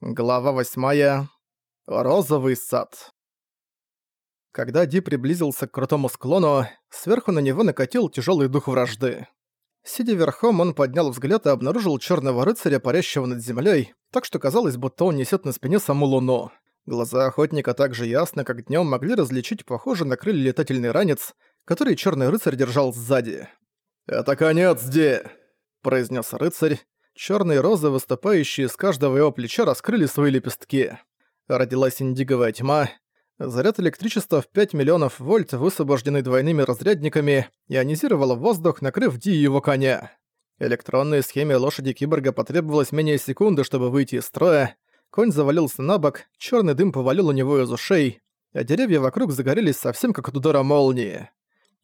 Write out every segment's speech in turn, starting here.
Глава восьмая. Розовый сад. Когда Ди приблизился к крутому склону, сверху на него накатил тяжелый дух вражды. Сидя верхом, он поднял взгляд и обнаружил черного рыцаря, парящего над землей, так что казалось, будто он несет на спине саму луну. Глаза охотника так же ясно, как днем могли различить похоже на крылья летательный ранец, который черный рыцарь держал сзади. «Это конец, Ди!» – произнес рыцарь, Черные розы, выступающие с каждого его плеча, раскрыли свои лепестки. Родилась индиговая тьма. Заряд электричества в 5 миллионов вольт, высвобожденный двойными разрядниками, ионизировал воздух, накрыв Ди и его коня. Электронной схеме лошади киборга потребовалось менее секунды, чтобы выйти из строя. Конь завалился на бок, черный дым повалил у него из ушей, а деревья вокруг загорелись совсем как от удара молнии.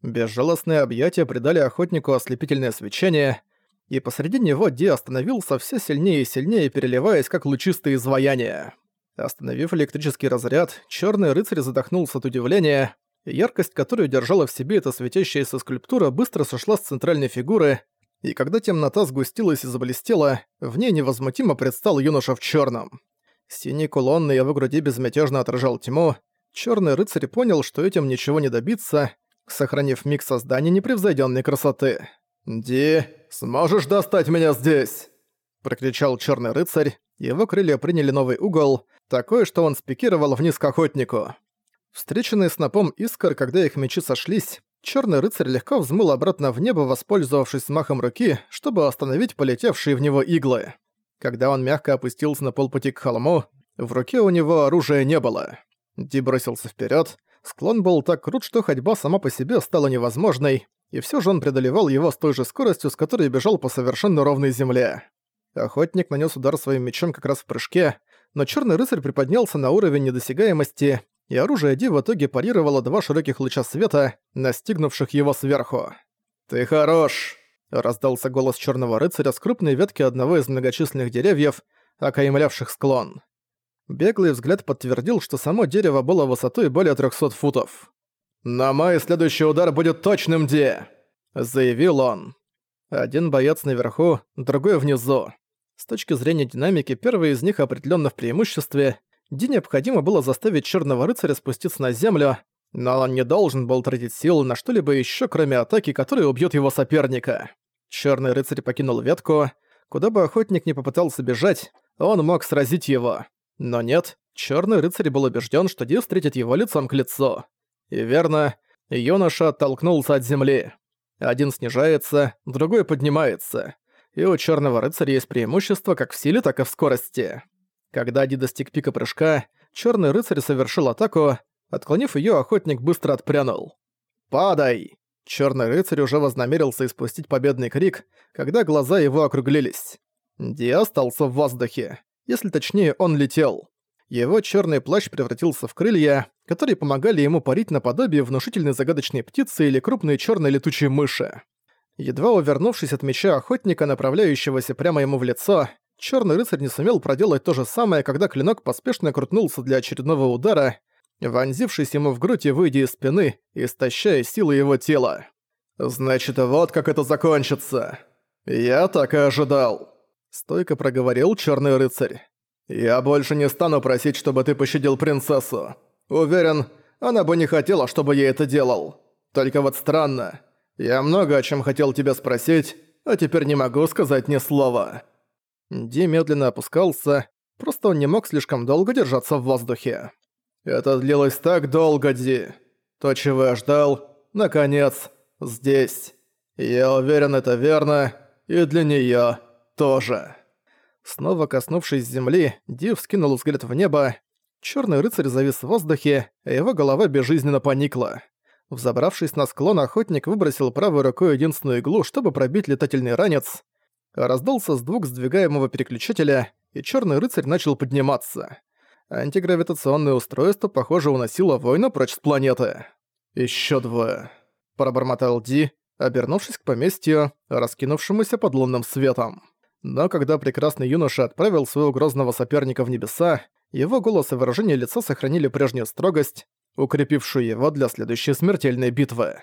Безжалостные объятия придали охотнику ослепительное свечение — и посреди него Ди остановился все сильнее и сильнее, переливаясь как лучистые изваяния. Остановив электрический разряд, черный рыцарь задохнулся от удивления, яркость, которую держала в себе эта светящаяся скульптура, быстро сошла с центральной фигуры, и когда темнота сгустилась и заблестела, в ней невозмутимо предстал юноша в черном. Синий кулон на его груди безмятежно отражал тьму, черный рыцарь понял, что этим ничего не добиться, сохранив миг создания непревзойденной красоты. «Ди, сможешь достать меня здесь?» Прокричал черный рыцарь, его крылья приняли новый угол, такой, что он спикировал вниз к охотнику. Встреченный снопом искр, когда их мечи сошлись, черный рыцарь легко взмыл обратно в небо, воспользовавшись махом руки, чтобы остановить полетевшие в него иглы. Когда он мягко опустился на полпути к холму, в руке у него оружия не было. Ди бросился вперед. Склон был так крут, что ходьба сама по себе стала невозможной, и все же он преодолевал его с той же скоростью, с которой бежал по совершенно ровной земле. Охотник нанес удар своим мечом как раз в прыжке, но черный рыцарь приподнялся на уровень недосягаемости, и оружие Ди в итоге парировало два широких луча света, настигнувших его сверху. «Ты хорош!» — раздался голос черного рыцаря с крупной ветки одного из многочисленных деревьев, окаймлявших склон. Беглый взгляд подтвердил, что само дерево было высотой более 300 футов. «Но мой следующий удар будет точным, Ди!» – заявил он. Один боец наверху, другой внизу. С точки зрения динамики, первый из них определенно в преимуществе. Ди необходимо было заставить черного рыцаря спуститься на землю, но он не должен был тратить сил на что-либо еще, кроме атаки, которая убьет его соперника. Черный рыцарь покинул ветку. Куда бы охотник не попытался бежать, он мог сразить его. Но нет, черный рыцарь был убежден, что Ди встретит его лицом к лицу. И верно, юноша оттолкнулся от земли. Один снижается, другой поднимается. И у Черного рыцаря есть преимущество как в силе, так и в скорости. Когда Ди достиг пика прыжка, Черный рыцарь совершил атаку, отклонив ее, охотник быстро отпрянул. «Падай!» Черный рыцарь уже вознамерился испустить победный крик, когда глаза его округлились. Ди остался в воздухе. Если точнее, он летел. Его черный плащ превратился в крылья, которые помогали ему парить наподобие внушительной загадочной птицы или крупной черной летучей мыши. Едва увернувшись от меча охотника, направляющегося прямо ему в лицо, черный рыцарь не сумел проделать то же самое, когда клинок поспешно крутнулся для очередного удара, вонзившись ему в грудь и выйдя из спины, истощая силы его тела. «Значит, вот как это закончится. Я так и ожидал», — стойко проговорил черный рыцарь. «Я больше не стану просить, чтобы ты пощадил принцессу. Уверен, она бы не хотела, чтобы я это делал. Только вот странно. Я много о чем хотел тебя спросить, а теперь не могу сказать ни слова». Ди медленно опускался, просто он не мог слишком долго держаться в воздухе. «Это длилось так долго, Ди. То, чего я ждал, наконец, здесь. Я уверен, это верно, и для неё тоже». Снова коснувшись земли, Див скинул взгляд в небо. Черный рыцарь завис в воздухе, а его голова безжизненно поникла. Взобравшись на склон, охотник выбросил правой рукой единственную иглу, чтобы пробить летательный ранец. Раздался звук сдвигаемого переключателя, и черный рыцарь начал подниматься. Антигравитационное устройство, похоже, уносило воина прочь с планеты. Еще двое. Пробормотал Ди, обернувшись к поместью, раскинувшемуся под лунным светом. Но когда прекрасный юноша отправил своего грозного соперника в небеса, его голос и выражение лица сохранили прежнюю строгость, укрепившую его для следующей смертельной битвы.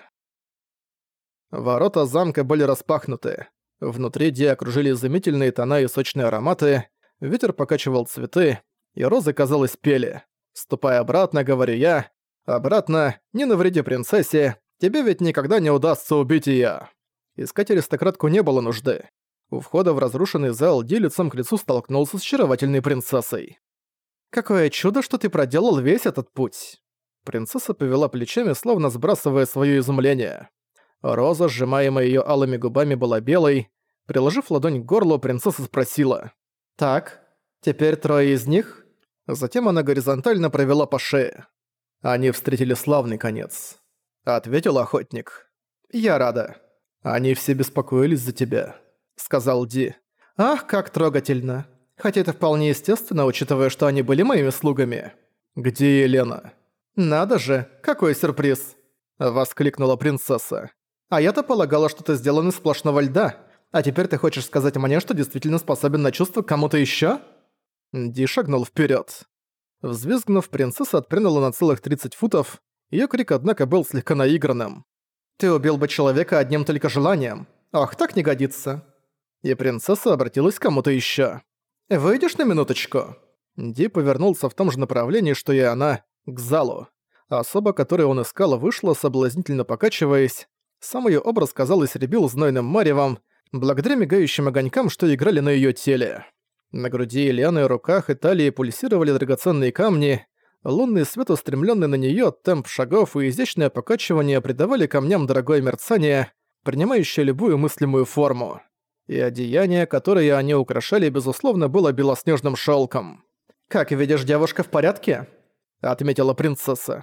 Ворота замка были распахнуты. Внутри Ди окружили изумительные тона и сочные ароматы. Ветер покачивал цветы, и розы, казалось, пели. «Ступай обратно», — говорю я. «Обратно, не навреди принцессе, тебе ведь никогда не удастся убить её». Искать аристократку не было нужды. У входа в разрушенный зал Ди лицом к лицу столкнулся с очаровательной принцессой. «Какое чудо, что ты проделал весь этот путь!» Принцесса повела плечами, словно сбрасывая своё изумление. Роза, сжимаемая её алыми губами, была белой. Приложив ладонь к горлу, принцесса спросила. «Так, теперь трое из них?» Затем она горизонтально провела по шее. «Они встретили славный конец», — ответил охотник. «Я рада. Они все беспокоились за тебя», — сказал Ди. «Ах, как трогательно. Хотя это вполне естественно, учитывая, что они были моими слугами». «Где Елена?» «Надо же, какой сюрприз!» — воскликнула принцесса. «А я-то полагала, что ты сделан из сплошного льда. А теперь ты хочешь сказать мне, что действительно способен на чувства к кому-то ещё?» Ди шагнул вперёд. Взвизгнув, принцесса отпрянула на целых 30 футов. Её крик, однако, был слегка наигранным. «Ты убил бы человека одним только желанием. Ах, так не годится». И принцесса обратилась к кому-то ещё. «Выйдешь на минуточку?» Ди повернулся в том же направлении, что и она, к залу. Особа, которую он искал, вышла, соблазнительно покачиваясь. Сам её образ, казалось, рябил знойным маревом, благодаря мигающим огонькам, что играли на её теле. На груди Елены, руках и талии пульсировали драгоценные камни, лунный свет, устремленный на неё, темп шагов и изящное покачивание придавали камням дорогое мерцание, принимающее любую мыслимую форму. И одеяние, которое они украшали, безусловно, было белоснежным шёлком. «Как видишь, девушка в порядке?» — отметила принцесса.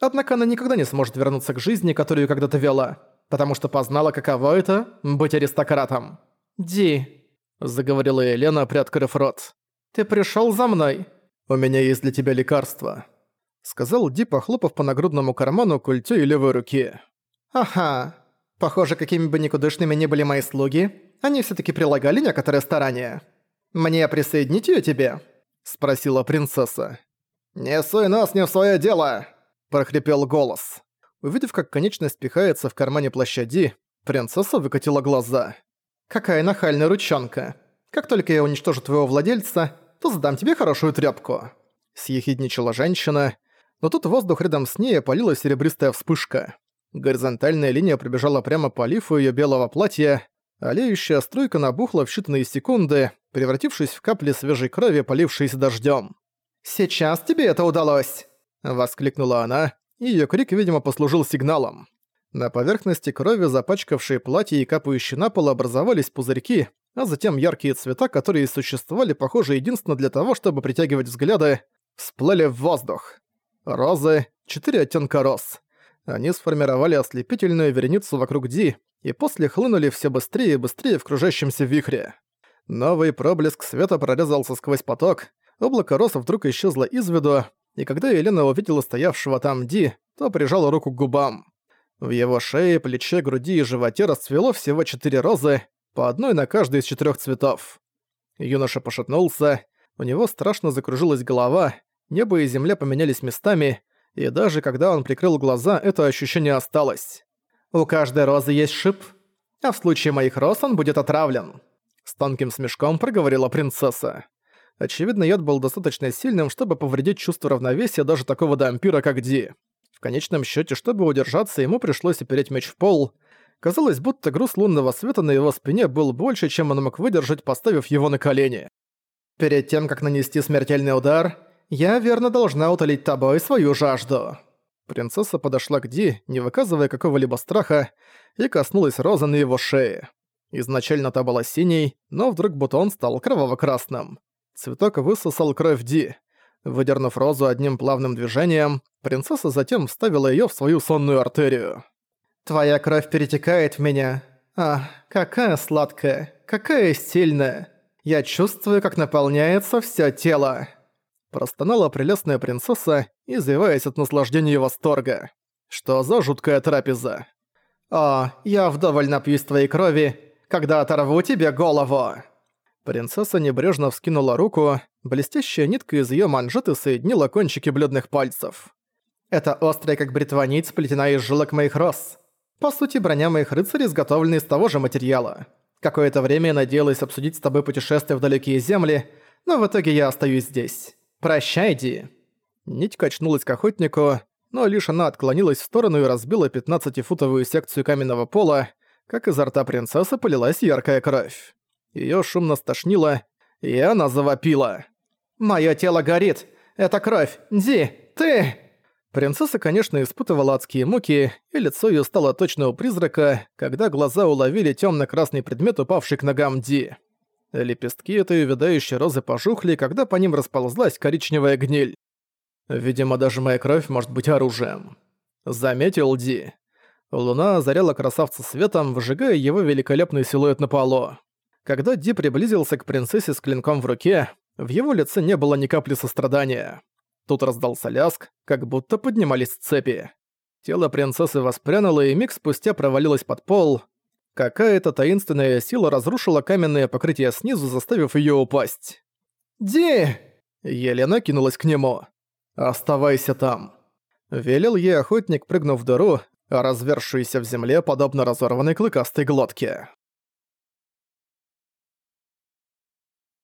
Однако она никогда не сможет вернуться к жизни, которую когда-то вела потому что познала, каково это — быть аристократом. «Ди», — заговорила Елена, приоткрыв рот, — «ты пришёл за мной». «У меня есть для тебя лекарство», — сказал Ди, похлопав по нагрудному карману культю и левой руки. «Ага. Похоже, какими бы никудышными ни были мои слуги, они всё-таки прилагали некоторые старания. Мне присоединить её тебе?» — спросила принцесса. «Не суй нос не в своё дело!» — прохрипел голос. Увидев, как конечность пихается в кармане плаща Ди, принцесса выкатила глаза. «Какая нахальная ручонка. Как только я уничтожу твоего владельца, то задам тебе хорошую тряпку. Съехидничала женщина, но тут воздух рядом с ней опалила серебристая вспышка. Горизонтальная линия пробежала прямо по лифу ее белого платья, а леющая струйка набухла в считанные секунды, превратившись в капли свежей крови, полившиеся дождем. «Сейчас тебе это удалось!» — воскликнула она, и её крик, видимо, послужил сигналом. На поверхности крови, запачкавшей платье и капающие на пол, образовались пузырьки, а затем яркие цвета, которые существовали, похоже, единственно для того, чтобы притягивать взгляды, всплыли в воздух. Розы, четыре оттенка роз. Они сформировали ослепительную вереницу вокруг Ди, и после хлынули все быстрее и быстрее в кружащемся вихре. Новый проблеск света прорезался сквозь поток, облако роз вдруг исчезло из виду, и когда Елена увидела стоявшего там Ди, то прижала руку к губам. В его шее, плече, груди и животе расцвело всего четыре розы, по одной на каждый из четырех цветов. Юноша пошатнулся, у него страшно закружилась голова, небо и земля поменялись местами, и даже когда он прикрыл глаза, это ощущение осталось. «У каждой розы есть шип, а в случае моих роз он будет отравлен», с тонким смешком проговорила принцесса. Очевидно, яд был достаточно сильным, чтобы повредить чувство равновесия даже такого дампира, как Ди. В конечном счете, чтобы удержаться, ему пришлось опереть меч в пол. Казалось, будто груз лунного света на его спине был больше, чем он мог выдержать, поставив его на колени. «Перед тем, как нанести смертельный удар, я верно должна утолить тобой свою жажду». Принцесса подошла к Ди, не выказывая какого-либо страха, и коснулась розы на его шее. Изначально та была синей, но вдруг бутон стал кроваво-красным. Цветок высосал кровь Ди. Выдернув розу одним плавным движением, принцесса затем вставила её в свою сонную артерию. «Твоя кровь перетекает в меня. Ах, какая сладкая, какая сильная. Я чувствую, как наполняется всё тело». Простонала прелестная принцесса, извиваясь от наслаждения и восторга. «Что за жуткая трапеза?» «О, я вдоволь напьюсь твоей крови, когда оторву тебе голову!» Принцесса небрежно вскинула руку, блестящая нитка из её манжеты соединила кончики бледных пальцев. «Это острая, как бритва нить, сплетена из жилок моих роз. По сути, броня моих рыцарей изготовлена из того же материала. Какое-то время я надеялась обсудить с тобой путешествие в далекие земли, Но в итоге я остаюсь здесь. Прощай, Ди». Нить качнулась к охотнику, но лишь она отклонилась в сторону и разбила 15-футовую секцию каменного пола, как изо рта принцессы полилась яркая кровь. Её шумно стошнило, и она завопила. «Моё тело горит! Это кровь! Ди, ты!» Принцесса, конечно, испытывала адские муки, и лицо её стало точно у призрака, когда глаза уловили тёмно-красный предмет, упавший к ногам Ди. Лепестки этой увядающей розы пожухли, когда по ним расползлась коричневая гниль. Видимо, даже моя кровь может быть оружием. Заметил Ди. Луна озаряла красавца светом, выжигая его великолепный силуэт на полу. Когда Ди приблизился к принцессе с клинком в руке, в его лице не было ни капли сострадания. Тут раздался ляск, как будто поднимались цепи. Тело принцессы воспрянуло и миг спустя провалилось под пол. Какая-то таинственная сила разрушила каменное покрытие снизу, заставив её упасть. «Ди!» Елена кинулась к нему. «Оставайся там», — велел ей охотник, прыгнув в дыру, развершуюся в земле, подобно разорванной клыкастой глотке.